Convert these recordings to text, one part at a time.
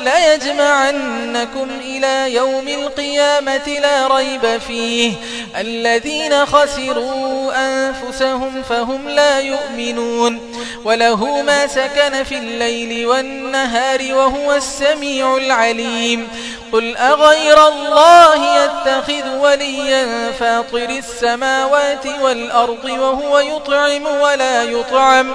ليجمعنكم إلى يوم القيامة لا ريب فيه. الذين خسروا أنفسهم فهم لا يؤمنون. وله ما سكن في الليل والنهار وهو السميع العليم. قل أغير الله يتخذ وليا فاطر السماوات والأرض وهو يطعم ولا يطعم.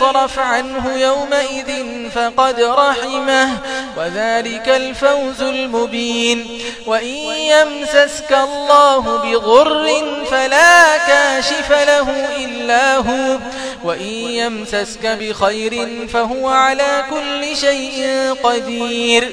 صرف عنه يومئذ فقد رحمه وذلك الفوز المبين. وإن يمسسك الله بغر فلا كاشف له إلا هو وإن يمسسك بخير فهو على كل شيء قدير.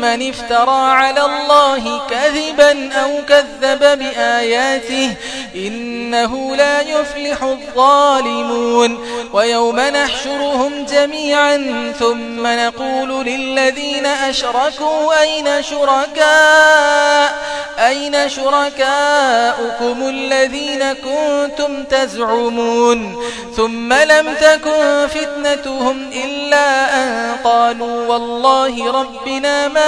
من افترى على الله كذبا أو كذب بآياته إنه لا يفلح الظالمون ويوم نحشرهم جميعا ثم نقول للذين أشركوا أين شركاء؟ أين شركاؤكم الذين كنتم تزعمون؟ ثم لم تكن فتنتهم إلا أن قالوا والله ربنا ما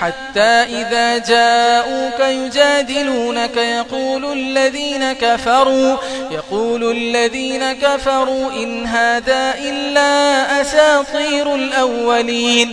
حتى إذا جاءوك يجادلونك يقول الذين كفروا يقول الذين كفروا إن هذا إلا أساطير الأولين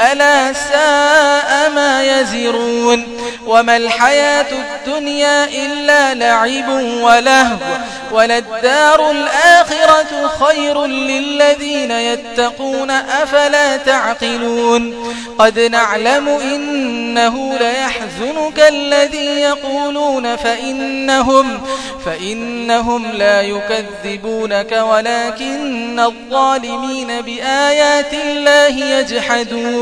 ألا ساء ما يزرون وما الحياة الدنيا إلا لعب ولهو وللدار الآخرة خير للذين يتقون أفلا تعقلون قد نعلم إنه ليحزنك الذي يقولون فإنهم, فإنهم لا يكذبونك ولكن الظالمين بآيات الله يجحدون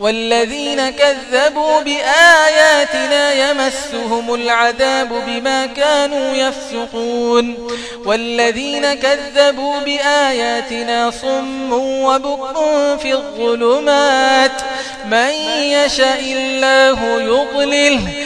والذين كذبوا بآياتنا يمسهم العذاب بما كانوا يفسقون. والذين كذبوا بآياتنا صم وبق في الظلمات. من يشاء الله يضلله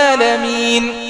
العالمين.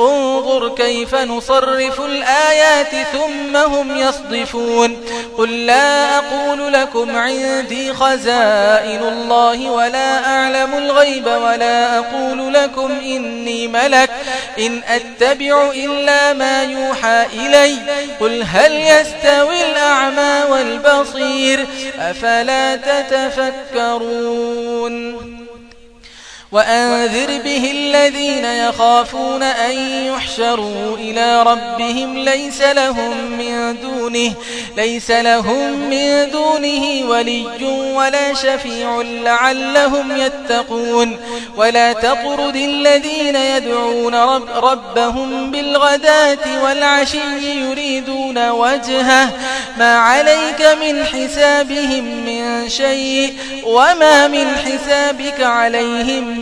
انظر كيف نصرف الآيات ثم هم يصدفون. قل لا أقول لكم عندي خزائن الله ولا أعلم الغيب ولا أقول لكم إني ملك. إن أتبع إلا ما يوحى إلي. قل هل يستوي الأعمى والبصير. أفلا تتفكرون؟ وأنذر به الذين يخافون أن يحشروا إلى ربهم ليس لهم من دونه ليس لهم من دونه ولي ولا شفيع لعلهم يتقون. ولا تقرد الذين يدعون رب ربهم بالغداة والعشي يريدون وجهه. ما عليك من حسابهم من شيء وما من حسابك عليهم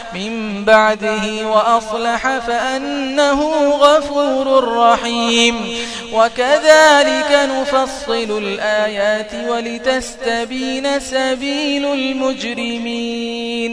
من بعده وأصلح فأنه غفور رحيم. وكذلك نفصل الآيات ولتستبين سبيل المجرمين.